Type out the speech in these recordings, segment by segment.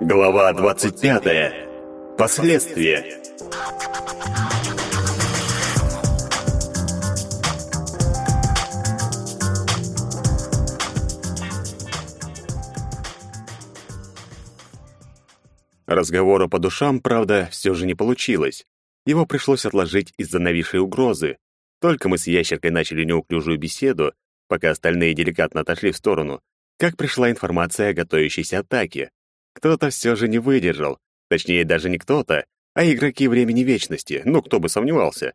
Глава 25. Последствия. Разговора по душам, правда, все же не получилось. Его пришлось отложить из-за нависшей угрозы. Только мы с ящеркой начали неуклюжую беседу, пока остальные деликатно отошли в сторону, как пришла информация о готовящейся атаке. Кто-то все же не выдержал. Точнее, даже не кто-то, а игроки времени вечности, ну, кто бы сомневался.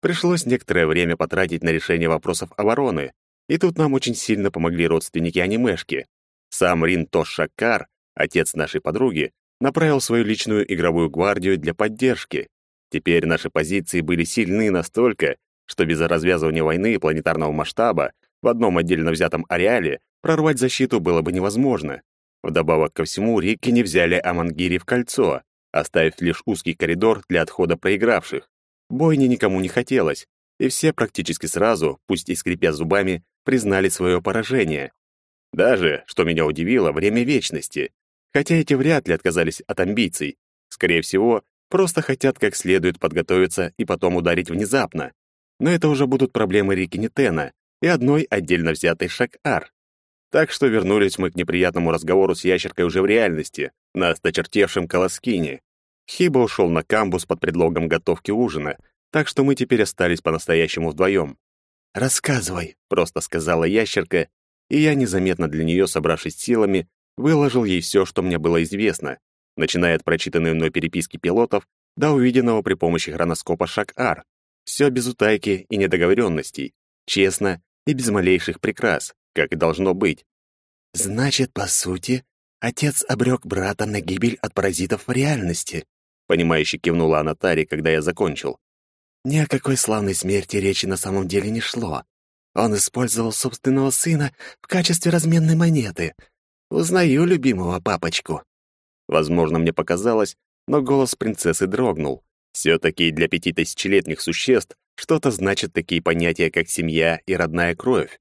Пришлось некоторое время потратить на решение вопросов обороны, и тут нам очень сильно помогли родственники анимешки. Сам Рин Тошакар, отец нашей подруги, направил свою личную игровую гвардию для поддержки. Теперь наши позиции были сильны настолько, что без развязывания войны планетарного масштаба в одном отдельно взятом ареале прорвать защиту было бы невозможно. Вдобавок ко всему, Рикки не взяли Амангири в кольцо, оставив лишь узкий коридор для отхода проигравших. Бойни никому не хотелось, и все практически сразу, пусть и скрипя зубами, признали свое поражение. Даже, что меня удивило, время вечности. Хотя эти вряд ли отказались от амбиций. Скорее всего, просто хотят как следует подготовиться и потом ударить внезапно. Но это уже будут проблемы Рики Нитена и одной отдельно взятой Шак-Ар. Так что вернулись мы к неприятному разговору с ящеркой уже в реальности, на осточертевшем колоскине. Хиба ушел на камбус под предлогом готовки ужина, так что мы теперь остались по-настоящему вдвоем. «Рассказывай», — просто сказала ящерка, и я, незаметно для нее собравшись силами, выложил ей все, что мне было известно, начиная от прочитанной мной переписки пилотов до увиденного при помощи хроноскопа Шак-Ар. Все без утайки и недоговоренностей, честно и без малейших прикрас, как и должно быть. «Значит, по сути, отец обрек брата на гибель от паразитов в реальности», понимающе кивнула Анатари, когда я закончил. Ни о какой славной смерти речи на самом деле не шло. Он использовал собственного сына в качестве разменной монеты — Узнаю любимого папочку. Возможно, мне показалось, но голос принцессы дрогнул. Все-таки для пяти тысячелетних существ что-то значат такие понятия, как семья и родная кровь.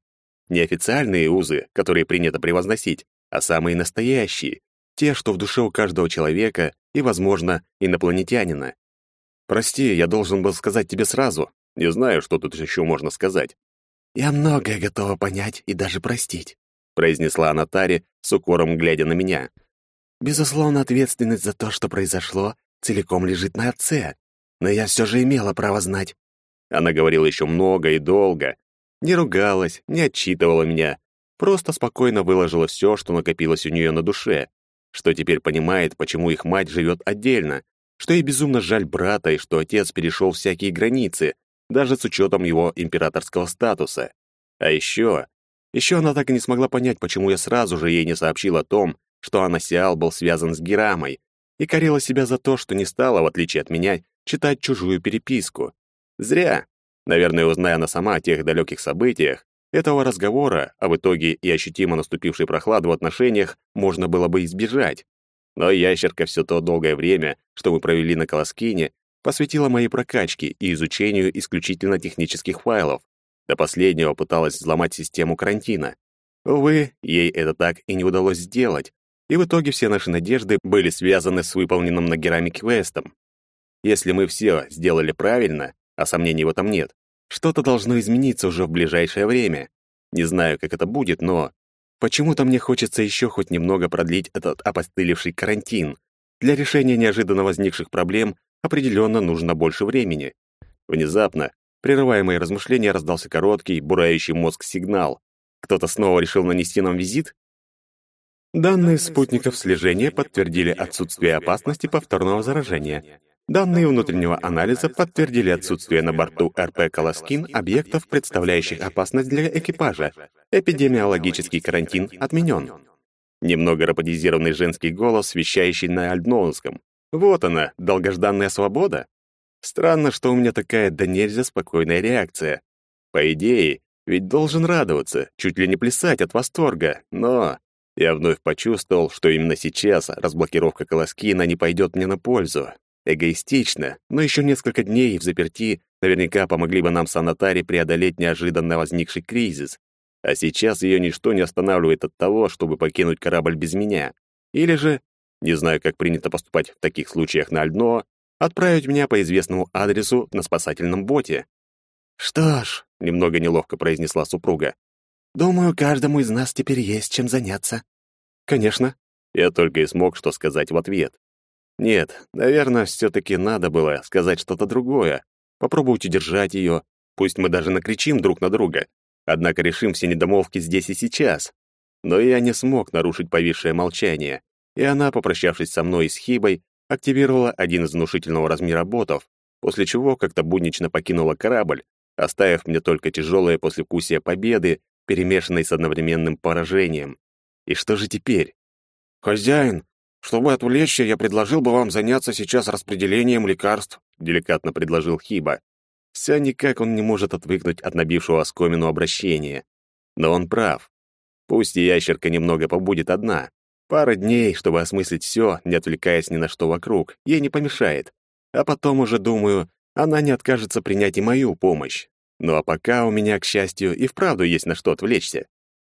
Не официальные узы, которые принято превозносить, а самые настоящие, те, что в душе у каждого человека и, возможно, инопланетянина. Прости, я должен был сказать тебе сразу. Не знаю, что тут еще можно сказать. Я многое готова понять и даже простить произнесла Анатари с укором глядя на меня. Безусловно, ответственность за то, что произошло, целиком лежит на отце, но я все же имела право знать. Она говорила еще много и долго, не ругалась, не отчитывала меня, просто спокойно выложила все, что накопилось у нее на душе, что теперь понимает, почему их мать живет отдельно, что ей безумно жаль брата и что отец перешел всякие границы, даже с учетом его императорского статуса. А еще еще она так и не смогла понять, почему я сразу же ей не сообщил о том, что Анасиал был связан с Герамой, и корила себя за то, что не стала, в отличие от меня, читать чужую переписку. Зря. Наверное, узная она сама о тех далеких событиях, этого разговора, а в итоге и ощутимо наступившей прохладу в отношениях, можно было бы избежать. Но ящерка все то долгое время, что мы провели на Колоскине, посвятила моей прокачке и изучению исключительно технических файлов, до последнего пыталась взломать систему карантина. Увы, ей это так и не удалось сделать, и в итоге все наши надежды были связаны с выполненным на Герами квестом. Если мы все сделали правильно, а сомнений в этом нет, что-то должно измениться уже в ближайшее время. Не знаю, как это будет, но почему-то мне хочется еще хоть немного продлить этот опостылевший карантин. Для решения неожиданно возникших проблем определенно нужно больше времени. Внезапно Прерывая мои размышления, раздался короткий, бурающий мозг сигнал. Кто-то снова решил нанести нам визит? Данные спутников слежения подтвердили отсутствие опасности повторного заражения. Данные внутреннего анализа подтвердили отсутствие на борту РП «Колоскин» объектов, представляющих опасность для экипажа. Эпидемиологический карантин отменен. Немного роботизированный женский голос, вещающий на альдноунском. Вот она, долгожданная свобода. Странно, что у меня такая да нельзя спокойная реакция. По идее, ведь должен радоваться, чуть ли не плясать от восторга, но... Я вновь почувствовал, что именно сейчас разблокировка Колоскина не пойдет мне на пользу. Эгоистично, но еще несколько дней в заперти наверняка помогли бы нам с Анатари преодолеть неожиданно возникший кризис. А сейчас ее ничто не останавливает от того, чтобы покинуть корабль без меня. Или же не знаю, как принято поступать в таких случаях на Альдно, отправить меня по известному адресу на спасательном боте. «Что ж», — немного неловко произнесла супруга, «думаю, каждому из нас теперь есть чем заняться». «Конечно». Я только и смог что сказать в ответ. Нет, наверное, все-таки надо было сказать что-то другое. Попробовать удержать ее. Пусть мы даже накричим друг на друга. Однако решим все недомолвки здесь и сейчас. Но я не смог нарушить повисшее молчание, и она, попрощавшись со мной и с Хибой, активировала один из внушительного размера ботов, после чего как-то буднично покинула корабль, оставив мне только тяжелое послевкусие победы, перемешанной с одновременным поражением. И что же теперь? «Хозяин, чтобы отвлечься, я предложил бы вам заняться сейчас распределением лекарств», деликатно предложил Хиба. Все никак он не может отвыкнуть от набившего оскомину обращения. Но он прав. Пусть ящерка немного побудет одна, Пара дней, чтобы осмыслить все, не отвлекаясь ни на что вокруг, ей не помешает. А потом уже, думаю, она не откажется принять и мою помощь. Ну а пока у меня, к счастью, и вправду есть на что отвлечься.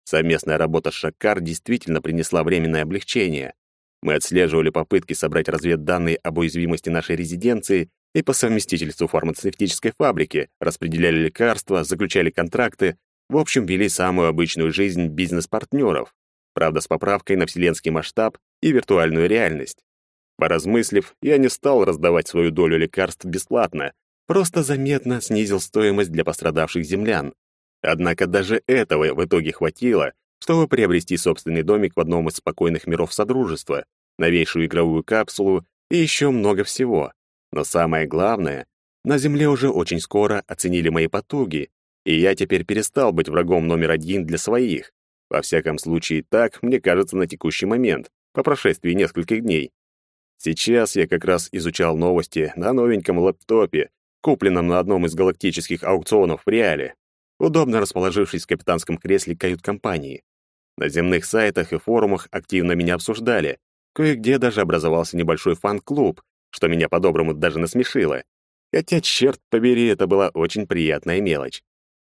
Совместная работа с Шакар действительно принесла временное облегчение. Мы отслеживали попытки собрать разведданные об уязвимости нашей резиденции и по совместительству фармацевтической фабрики, распределяли лекарства, заключали контракты, в общем, вели самую обычную жизнь бизнес-партнеров правда, с поправкой на вселенский масштаб и виртуальную реальность. Поразмыслив, я не стал раздавать свою долю лекарств бесплатно, просто заметно снизил стоимость для пострадавших землян. Однако даже этого в итоге хватило, чтобы приобрести собственный домик в одном из спокойных миров Содружества, новейшую игровую капсулу и еще много всего. Но самое главное, на Земле уже очень скоро оценили мои потуги, и я теперь перестал быть врагом номер один для своих. Во всяком случае, так, мне кажется, на текущий момент, по прошествии нескольких дней. Сейчас я как раз изучал новости на новеньком лэптопе, купленном на одном из галактических аукционов в Реале, удобно расположившись в капитанском кресле кают-компании. На земных сайтах и форумах активно меня обсуждали. Кое-где даже образовался небольшой фан-клуб, что меня по-доброму даже насмешило. Хотя, черт побери, это была очень приятная мелочь.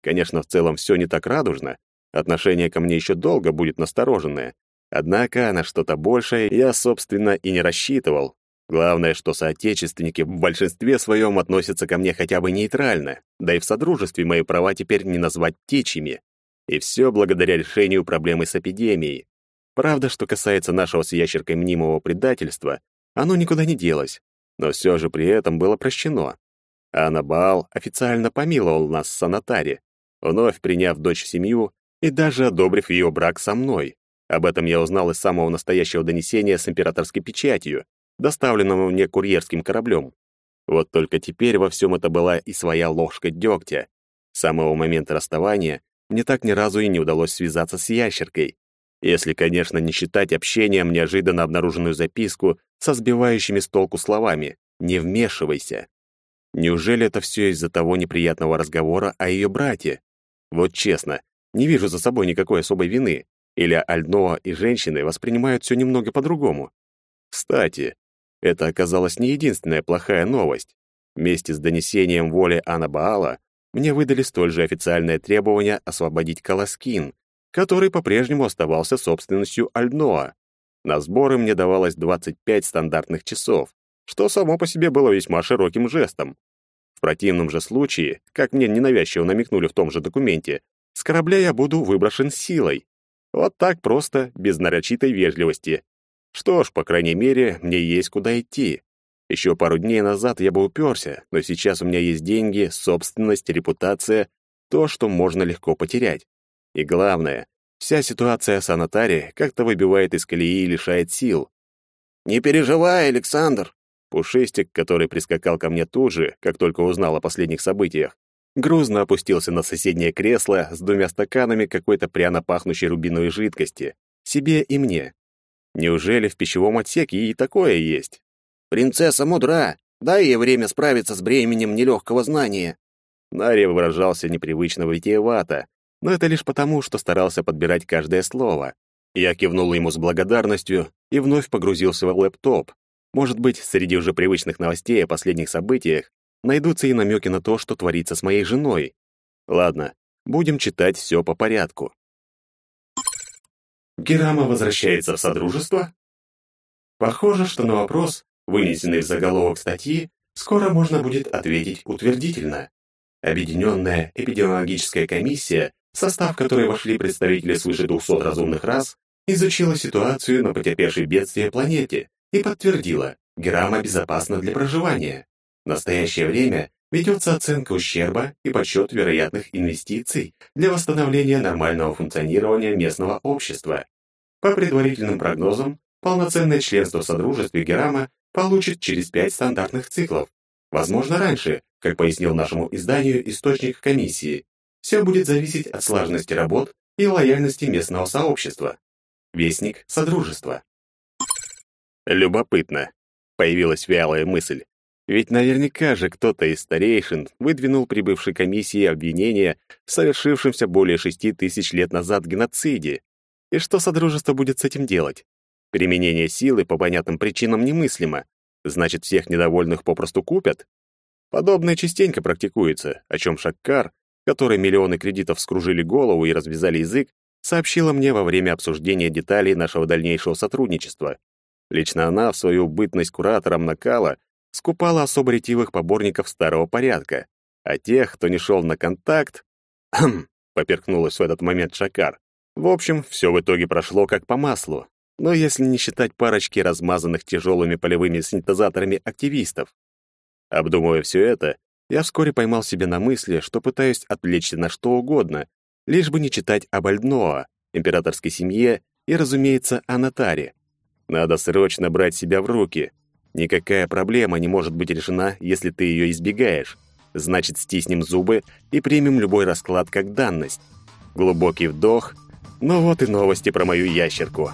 Конечно, в целом все не так радужно, Отношение ко мне еще долго будет настороженное. Однако на что-то большее я, собственно, и не рассчитывал. Главное, что соотечественники в большинстве своем относятся ко мне хотя бы нейтрально, да и в содружестве мои права теперь не назвать птичьими. И все благодаря решению проблемы с эпидемией. Правда, что касается нашего с ящеркой мнимого предательства, оно никуда не делось, но все же при этом было прощено. Анабаал официально помиловал нас с санатари, вновь приняв дочь в семью и даже одобрив ее брак со мной. Об этом я узнал из самого настоящего донесения с императорской печатью, доставленного мне курьерским кораблем. Вот только теперь во всем это была и своя ложка дегтя. С самого момента расставания мне так ни разу и не удалось связаться с ящеркой. Если, конечно, не считать общением неожиданно обнаруженную записку со сбивающими с толку словами «не вмешивайся». Неужели это все из-за того неприятного разговора о ее брате? Вот честно, не вижу за собой никакой особой вины. Или Альноа и женщины воспринимают все немного по-другому. Кстати, это оказалась не единственная плохая новость. Вместе с донесением воли Анабаала мне выдали столь же официальное требование освободить Каласкин, который по-прежнему оставался собственностью Альноа. На сборы мне давалось 25 стандартных часов, что само по себе было весьма широким жестом. В противном же случае, как мне ненавязчиво намекнули в том же документе, с корабля я буду выброшен силой. Вот так просто, без нарочитой вежливости. Что ж, по крайней мере, мне есть куда идти. Еще пару дней назад я бы уперся, но сейчас у меня есть деньги, собственность, репутация, то, что можно легко потерять. И главное, вся ситуация с Анатари как-то выбивает из колеи и лишает сил. «Не переживай, Александр!» Пушистик, который прискакал ко мне тут же, как только узнал о последних событиях, грузно опустился на соседнее кресло с двумя стаканами какой-то пряно пахнущей рубиновой жидкости, себе и мне. Неужели в пищевом отсеке и такое есть? «Принцесса мудра, дай ей время справиться с бременем нелегкого знания». Нария выражался непривычно витиевато, но это лишь потому, что старался подбирать каждое слово. Я кивнул ему с благодарностью и вновь погрузился в лэптоп. Может быть, среди уже привычных новостей о последних событиях найдутся и намеки на то, что творится с моей женой. Ладно, будем читать все по порядку. Герама возвращается в Содружество? Похоже, что на вопрос, вынесенный в заголовок статьи, скоро можно будет ответить утвердительно. Объединенная эпидемиологическая комиссия, в состав которой вошли представители свыше 200 разумных рас, изучила ситуацию на потерпевшей бедствие планете и подтвердила, Герама безопасна для проживания. В настоящее время ведется оценка ущерба и подсчет вероятных инвестиций для восстановления нормального функционирования местного общества. По предварительным прогнозам, полноценное членство в Содружестве Герама получит через пять стандартных циклов. Возможно, раньше, как пояснил нашему изданию источник комиссии. Все будет зависеть от слаженности работ и лояльности местного сообщества. Вестник Содружества. Любопытно. Появилась вялая мысль. Ведь наверняка же кто-то из старейшин выдвинул прибывшей комиссии обвинения в совершившемся более шести тысяч лет назад геноциде. И что Содружество будет с этим делать? Применение силы по понятным причинам немыслимо. Значит, всех недовольных попросту купят? Подобное частенько практикуется, о чем Шаккар, который миллионы кредитов скружили голову и развязали язык, сообщила мне во время обсуждения деталей нашего дальнейшего сотрудничества. Лично она в свою бытность куратором накала скупала особо ретивых поборников старого порядка, а тех, кто не шел на контакт... Хм, поперхнулась в этот момент Шакар. В общем, все в итоге прошло как по маслу, но если не считать парочки размазанных тяжелыми полевыми синтезаторами активистов. Обдумывая все это, я вскоре поймал себя на мысли, что пытаюсь отвлечься на что угодно, лишь бы не читать об Альдноа, императорской семье и, разумеется, о Натаре. Надо срочно брать себя в руки — Никакая проблема не может быть решена, если ты ее избегаешь. Значит, стиснем зубы и примем любой расклад как данность. Глубокий вдох. Ну вот и новости про мою ящерку.